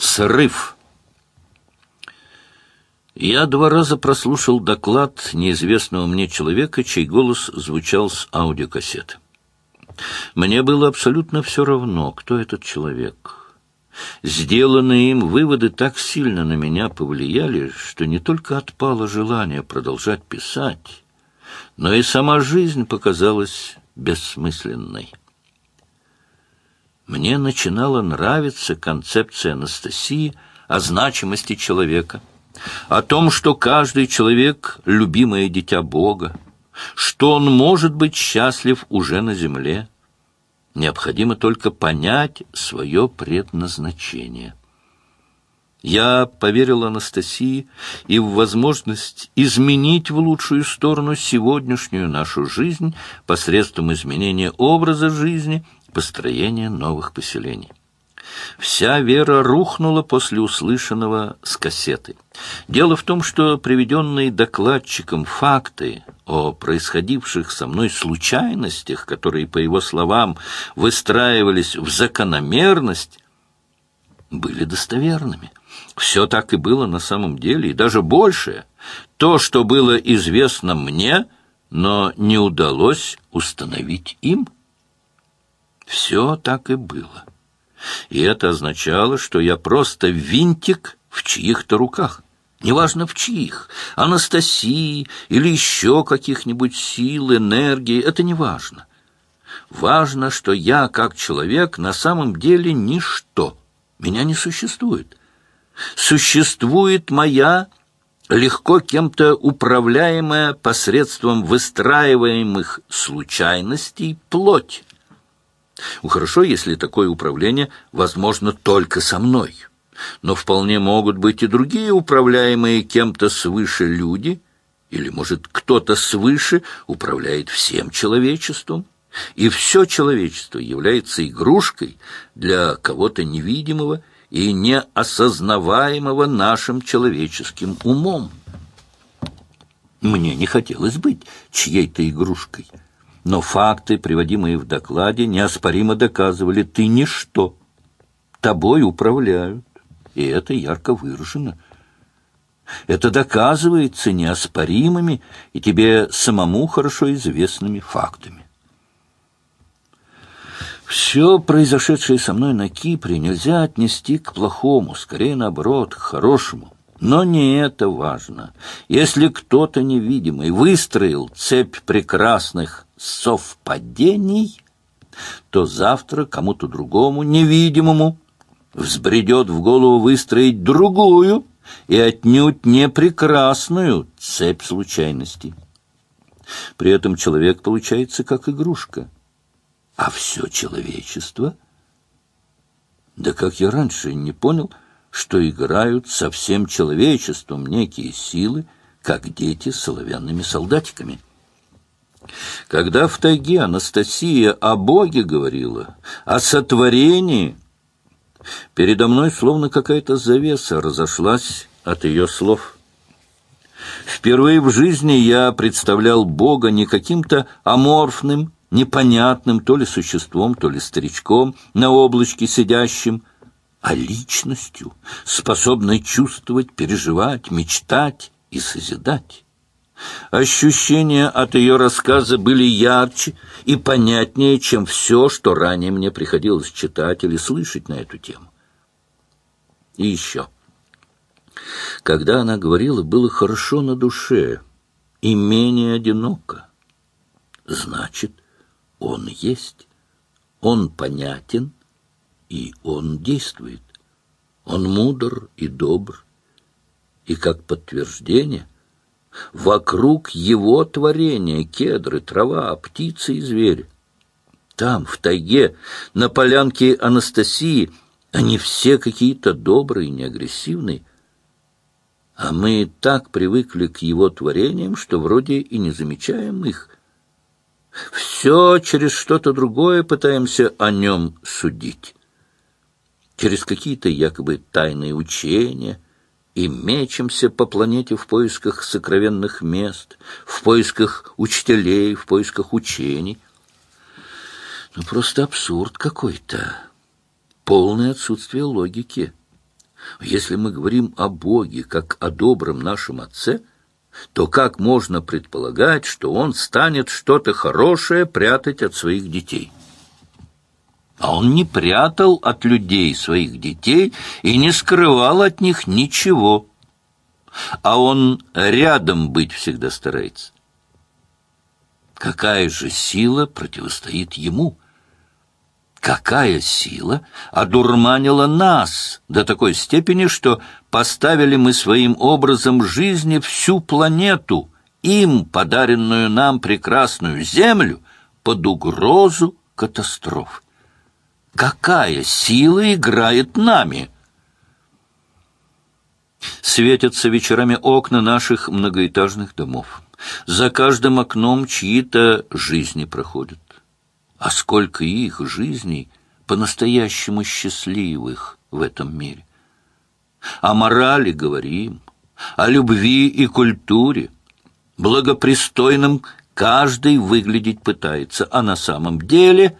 Срыв. Я два раза прослушал доклад неизвестного мне человека, чей голос звучал с аудиокассеты. Мне было абсолютно все равно, кто этот человек. Сделанные им выводы так сильно на меня повлияли, что не только отпало желание продолжать писать, но и сама жизнь показалась бессмысленной. Мне начинала нравиться концепция Анастасии о значимости человека, о том, что каждый человек — любимое дитя Бога, что он может быть счастлив уже на земле. Необходимо только понять свое предназначение. Я поверил Анастасии и в возможность изменить в лучшую сторону сегодняшнюю нашу жизнь посредством изменения образа жизни — построения новых поселений. Вся вера рухнула после услышанного с кассеты. Дело в том, что приведенные докладчиком факты о происходивших со мной случайностях, которые, по его словам, выстраивались в закономерность, были достоверными. Все так и было на самом деле, и даже больше. То, что было известно мне, но не удалось установить им – все так и было. И это означало, что я просто винтик в чьих-то руках. Неважно в чьих, Анастасии или еще каких-нибудь сил, энергии, это не важно. Важно, что я, как человек, на самом деле ничто. Меня не существует. Существует моя, легко кем-то управляемая посредством выстраиваемых случайностей плоть. Хорошо, если такое управление возможно только со мной. Но вполне могут быть и другие управляемые кем-то свыше люди, или, может, кто-то свыше управляет всем человечеством, и все человечество является игрушкой для кого-то невидимого и неосознаваемого нашим человеческим умом. Мне не хотелось быть чьей-то игрушкой — но факты, приводимые в докладе, неоспоримо доказывали, ты ничто. Тобой управляют, и это ярко выражено. Это доказывается неоспоримыми и тебе самому хорошо известными фактами. Все произошедшее со мной на Кипре нельзя отнести к плохому, скорее наоборот, к хорошему. Но не это важно. Если кто-то невидимый выстроил цепь прекрасных совпадений, то завтра кому-то другому, невидимому, взбредет в голову выстроить другую и отнюдь не прекрасную цепь случайностей. При этом человек получается как игрушка, а все человечество... Да как я раньше не понял, что играют со всем человечеством некие силы, как дети с соловянными солдатиками. Когда в тайге Анастасия о Боге говорила, о сотворении, передо мной словно какая-то завеса разошлась от ее слов. Впервые в жизни я представлял Бога не каким-то аморфным, непонятным то ли существом, то ли старичком на облачке сидящим, а личностью, способной чувствовать, переживать, мечтать и созидать. Ощущения от ее рассказа были ярче и понятнее, чем все, что ранее мне приходилось читать или слышать на эту тему. И еще. Когда она говорила, было хорошо на душе и менее одиноко. Значит, он есть, он понятен, и он действует. Он мудр и добр, и как подтверждение Вокруг его творения кедры, трава, птицы и звери. Там, в тайге, на полянке Анастасии, они все какие-то добрые, неагрессивные. А мы так привыкли к его творениям, что вроде и не замечаем их. Все через что-то другое пытаемся о нем судить. Через какие-то якобы тайные учения — и мечемся по планете в поисках сокровенных мест, в поисках учителей, в поисках учений. Ну, просто абсурд какой-то, полное отсутствие логики. Если мы говорим о Боге как о добром нашем Отце, то как можно предполагать, что Он станет что-то хорошее прятать от своих детей? А Он не прятал от людей своих детей и не скрывал от них ничего. А Он рядом быть всегда старается. Какая же сила противостоит Ему? Какая сила одурманила нас до такой степени, что поставили мы своим образом жизни всю планету, им подаренную нам прекрасную Землю, под угрозу катастроф? Какая сила играет нами? Светятся вечерами окна наших многоэтажных домов. За каждым окном чьи-то жизни проходят. А сколько их жизней по-настоящему счастливых в этом мире. О морали говорим, о любви и культуре. Благопристойным каждый выглядеть пытается, а на самом деле...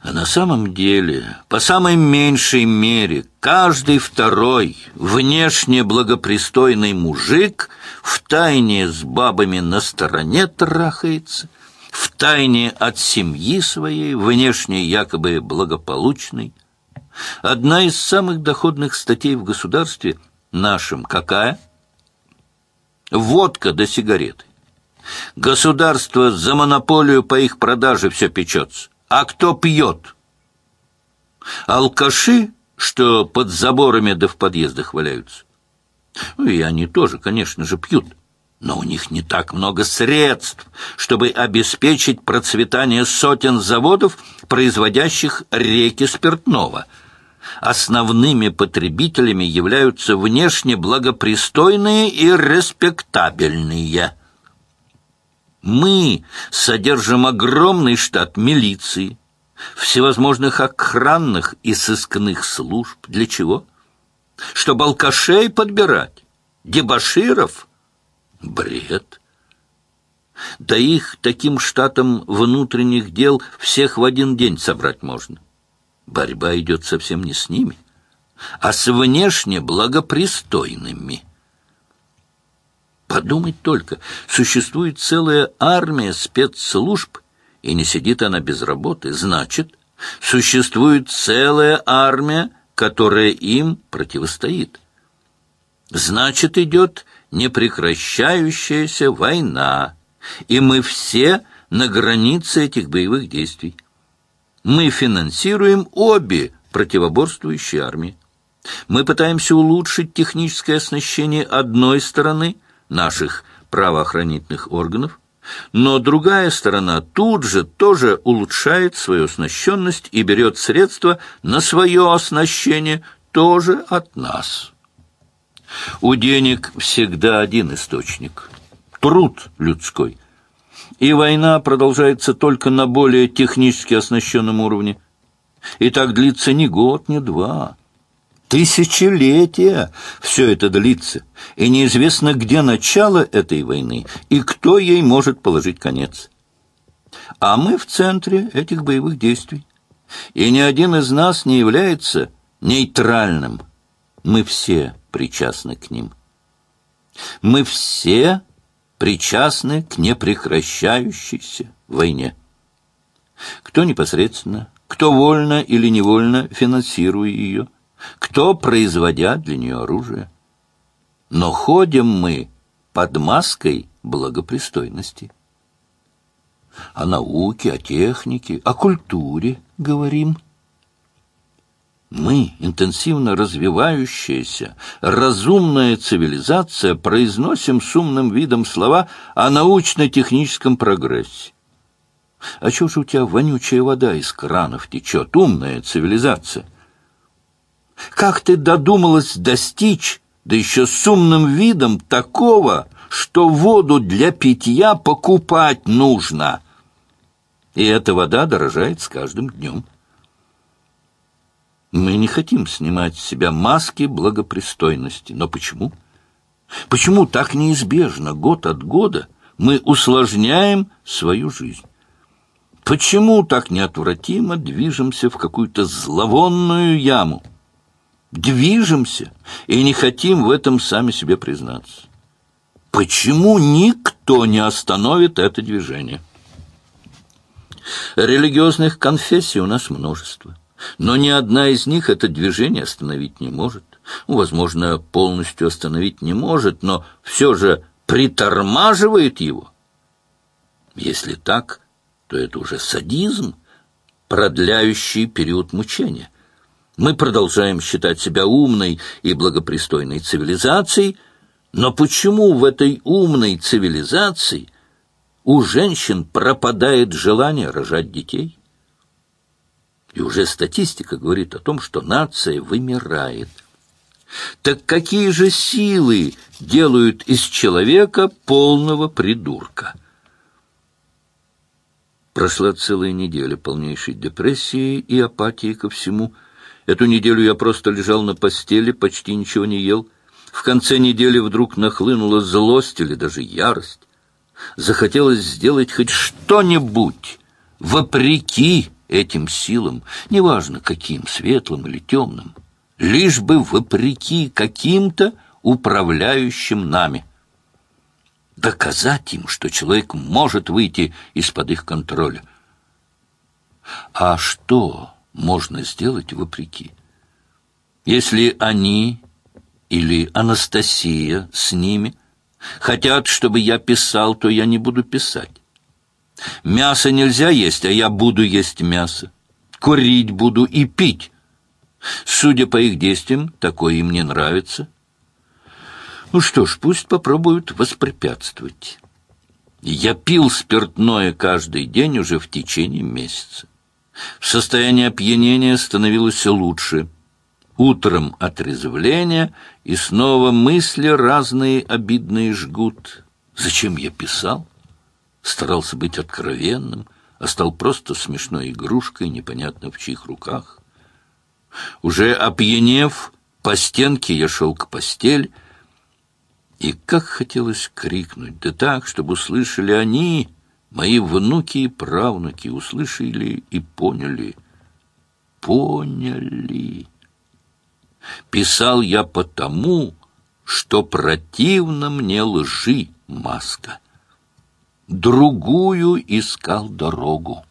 А на самом деле, по самой меньшей мере, каждый второй внешне благопристойный мужик в тайне с бабами на стороне трахается, в тайне от семьи своей, внешне якобы благополучной. Одна из самых доходных статей в государстве нашем какая? Водка до да сигареты. Государство за монополию по их продаже все печется. А кто пьет? Алкаши, что под заборами да в подъездах валяются. Ну, и они тоже, конечно же, пьют но у них не так много средств, чтобы обеспечить процветание сотен заводов, производящих реки спиртного. Основными потребителями являются внешне благопристойные и респектабельные. Мы содержим огромный штат милиции, всевозможных охранных и сыскных служб. Для чего? Чтобы алкашей подбирать, дебоширов – Бред. Да их таким штатом внутренних дел всех в один день собрать можно. Борьба идет совсем не с ними, а с внешне благопристойными. Подумать только, существует целая армия спецслужб, и не сидит она без работы. Значит, существует целая армия, которая им противостоит. Значит, идет непрекращающаяся война, и мы все на границе этих боевых действий. Мы финансируем обе противоборствующие армии. Мы пытаемся улучшить техническое оснащение одной стороны, наших правоохранительных органов, но другая сторона тут же тоже улучшает свою оснащенность и берет средства на свое оснащение тоже от нас». У денег всегда один источник – труд людской. И война продолжается только на более технически оснащенном уровне. И так длится не год, не два. Тысячелетия все это длится, и неизвестно, где начало этой войны и кто ей может положить конец. А мы в центре этих боевых действий, и ни один из нас не является нейтральным. Мы все причастны к ним. Мы все причастны к непрекращающейся войне. Кто непосредственно, кто вольно или невольно финансируя ее, кто производя для нее оружие. Но ходим мы под маской благопристойности. О науке, о технике, о культуре говорим – мы, интенсивно развивающаяся, разумная цивилизация, произносим с умным видом слова о научно-техническом прогрессе. А чего же у тебя вонючая вода из кранов течет, умная цивилизация? Как ты додумалась достичь, да еще с умным видом, такого, что воду для питья покупать нужно? И эта вода дорожает с каждым днем. Мы не хотим снимать с себя маски благопристойности. Но почему? Почему так неизбежно, год от года, мы усложняем свою жизнь? Почему так неотвратимо движемся в какую-то зловонную яму? Движемся и не хотим в этом сами себе признаться. Почему никто не остановит это движение? Религиозных конфессий у нас множество, но ни одна из них это движение остановить не может. Возможно, полностью остановить не может, но все же притормаживает его. Если так, то это уже садизм, продляющий период мучения. Мы продолжаем считать себя умной и благопристойной цивилизацией, но почему в этой умной цивилизации у женщин пропадает желание рожать детей? И уже статистика говорит о том, что нация вымирает. Так какие же силы делают из человека полного придурка? Прошла целая неделя полнейшей депрессии и апатии ко всему. Эту неделю я просто лежал на постели, почти ничего не ел. В конце недели вдруг нахлынула злость или даже ярость. Захотелось сделать хоть что-нибудь вопреки этим силам, неважно каким, светлым или темным, лишь бы вопреки каким-то управляющим нами доказать им, что человек может выйти из-под их контроля. А что можно сделать вопреки? Если они или Анастасия с ними хотят, чтобы я писал, то я не буду писать. Мясо нельзя есть, а я буду есть мясо. Курить буду и пить. Судя по их действиям, такое им не нравится. Ну что ж, пусть попробуют воспрепятствовать. Я пил спиртное каждый день уже в течение месяца. В состоянии опьянения становилось лучше. Утром отрезвление, и снова мысли разные обидные жгут. Зачем я писал? Старался быть откровенным, а стал просто смешной игрушкой, непонятно в чьих руках. Уже опьянев, по стенке я шел к постели, и как хотелось крикнуть, да так, чтобы услышали они, мои внуки и правнуки, услышали и поняли. Поняли. Писал я потому, что противно мне лжи маска. Другую искал дорогу.